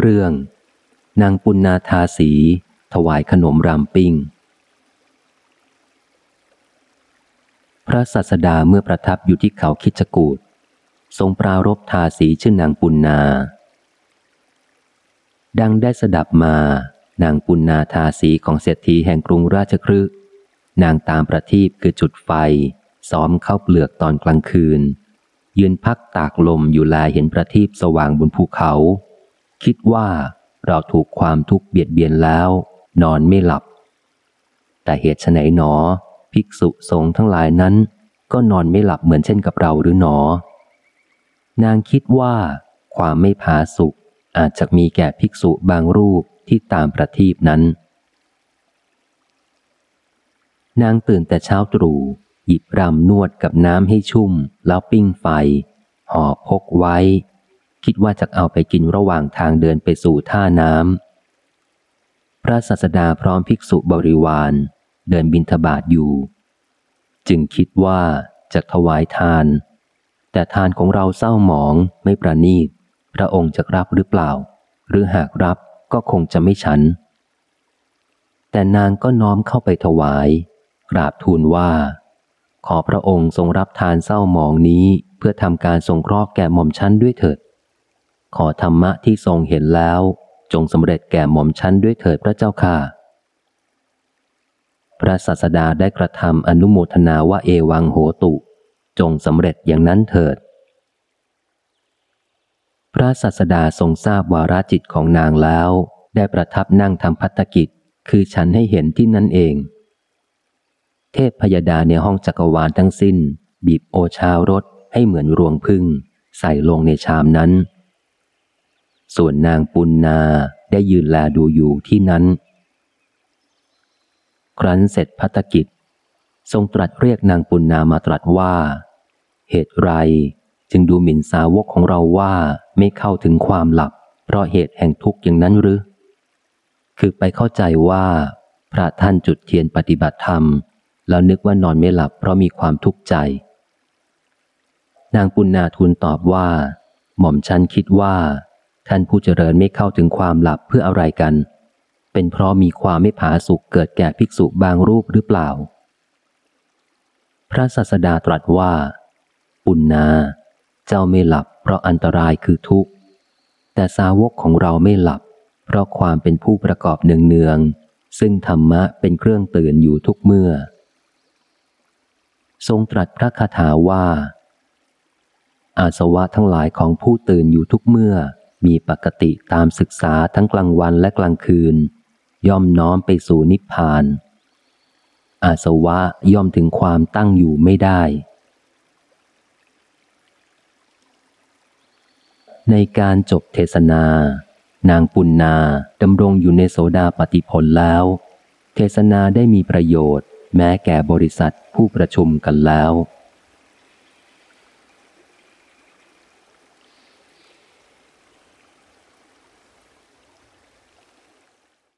เรื่อง นางปุณนาทาสี ถวายขนมรามปิ้ง พระสัสดาเมื่อประทับอยู่ที่เขาคิจกูดทรงปรารบทาสีชื่อนางปุณนา ดังได้สดับมา นางปุณนาทาสีของเศรษฐีแห่งกรุงราชครึนางตามประทีปคือจุดไฟ ซ้อมเข้าเปลือกตอนกลางคืน ยืนพักตากลมอยู่ลายเห็นประทีปสว่างบนภูเขา คิดว่าเราถูกความทุกข์เบียดเบียนแล้ว นอนไม่หลับ แต่เหตุไฉนหนอ ภิกษุสงฆ์ทั้งหลายนั้น ก็นอนไม่หลับเหมือนเช่นกับเราหรือหนอ นางคิดว่า ความไม่ผาสุขอาจจะมีแก่ภิกษุบางรูปที่ตามประทีปนั้น นางตื่นแต่เช้าตรู่หยิบรำนวดกับน้ำให้ชุ่มแล้วปิ้งไฟห่อพกไว้ คิดว่าจะเอาไปกินระหว่างทางเดินไปสู่ท่าน้ำพระสัสดาพร้อมภิกษุบริวาร เดินบินทบาทอยู่ จึงคิดว่าจะถวายทาน แต่ทานของเราเศร้าหมองไม่ประนีต พระองค์จะรับหรือเปล่า หรือหากรับก็คงจะไม่ฉัน แต่นางก็น้อมเข้าไปถวายกราบทูลว่า ขอพระองค์ทรงรับทานเศร้าหมองนี้เพื่อทำการทรงเคราะห์แก่หม่อมชั้นด้วยเถิด ขอธรรมะที่ทรงเห็นแล้ว จงสำเร็จแก่หม่อมชั้นด้วยเถิดพระเจ้าค่ะ พระศาสดาได้กระทำอนุโมทนาว่าเอวังโหตุ จงสำเร็จอย่างนั้นเถิด พระศาสดาทรงทราบวาราจิตของนางแล้ว ได้ประทับนั่งทำพัฒกิจ คือฉันให้เห็นที่นั่นเอง เทพพยดาในห้องจักรวาลทั้งสิ้น บีบโอชารสให้เหมือนรวงพึ่ง ใส่ลงในชามนั้น ส่วนนางปุณนาได้ยืนแลดูอยู่ที่นั้น ครั้นเสร็จพัฒกิจ ทรงตรัสเรียกนางปุณนามาตรัสว่า เหตุไรจึงดูหมิ่นสาวกของเราว่าไม่เข้าถึงความหลับ เพราะเหตุแห่งทุกข์อย่างนั้นหรือ คือไปเข้าใจว่า พระท่านจุดเทียนปฏิบัติธรรม แล้วนึกว่านอนไม่หลับเพราะมีความทุกข์ใจ นางปุณนาทูลตอบว่า หม่อมฉันคิดว่า ท่านผู้เจริญไม่เข้าถึงความหลับเพื่ออะไรกัน เป็นเพราะมีความไม่ผาสุกเกิดแก่ภิกษุบางรูปหรือเปล่า พระศาสดาตรัสว่า ปุณนา เจ้าไม่หลับเพราะอันตรายคือทุกข์ แต่สาวกของเราไม่หลับ เพราะความเป็นผู้ประกอบเนืองๆ ซึ่งธรรมะเป็นเครื่องตื่นอยู่ทุกเมื่อ ทรงตรัสพระคาถาว่า อาสวะทั้งหลายของผู้ตื่นอยู่ทุกเมื่อ มีปกติตามศึกษาทั้งกลางวันและกลางคืน ย่อมน้อมไปสู่นิพพาน อาสวะย่อมถึงความตั้งอยู่ไม่ได้ ในการจบเทศนา นางปุณนาดำรงอยู่ในโสดาปฏิผลแล้ว เทศนาได้มีประโยชน์ แม้แก่บริษัทผู้ประชุมกันแล้ว